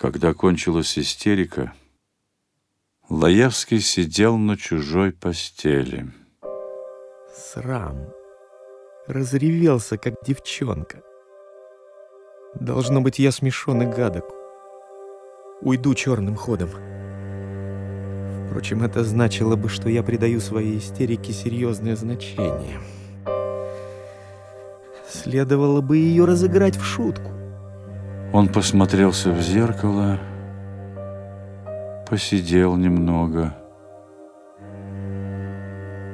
Когда кончилась истерика, Лаевский сидел на чужой постели. Срам. Разревелся, как девчонка. Должно быть, я смешон и гадок. Уйду черным ходом. Впрочем, это значило бы, что я придаю своей истерике серьезное значение. Следовало бы ее разыграть в шутку. Он посмотрелся в зеркало, посидел немного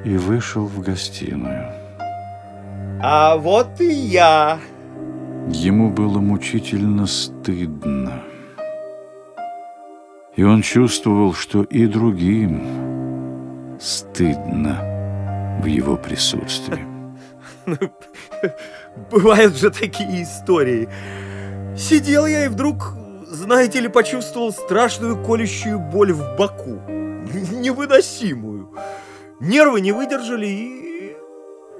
и вышел в гостиную. А вот и я. Ему было мучительно стыдно. И он чувствовал, что и другим стыдно в его присутствии. Бывают же такие истории. Сидел я и вдруг, знаете ли, почувствовал страшную колющую боль в боку. Невыносимую. Нервы не выдержали, и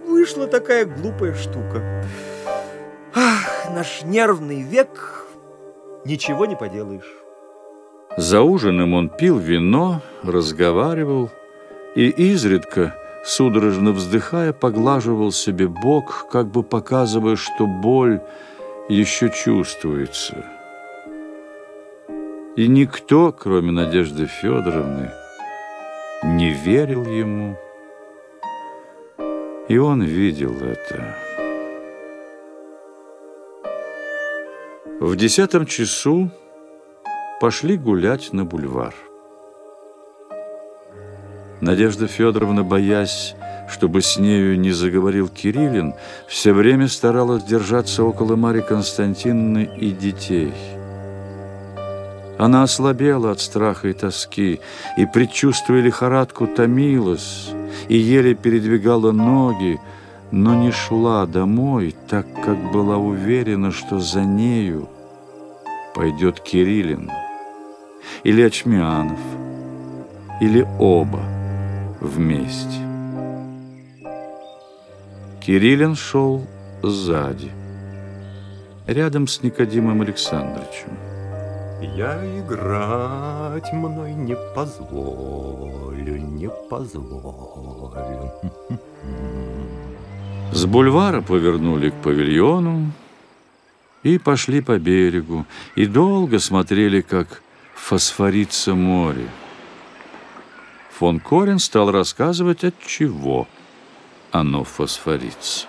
вышла такая глупая штука. Ах, наш нервный век, ничего не поделаешь. За ужином он пил вино, разговаривал и изредка, судорожно вздыхая, поглаживал себе бок, как бы показывая, что боль еще чувствуется. И никто, кроме Надежды Федоровны, не верил ему, и он видел это. В десятом часу пошли гулять на бульвар. Надежда Федоровна, боясь, чтобы с нею не заговорил Кириллин, все время старалась держаться около Марьи Константиновны и детей. Она ослабела от страха и тоски, и, предчувствуя лихорадку, томилась, и еле передвигала ноги, но не шла домой, так как была уверена, что за нею пойдет Кириллин или Очмянов, или оба вместе. Кириллин шел сзади, рядом с Никодимом Александровичем. Я играть мной не позволю, не позволю. С бульвара повернули к павильону и пошли по берегу, и долго смотрели, как фосфорится море. Фон Корен стал рассказывать, от чего оно фосфорится.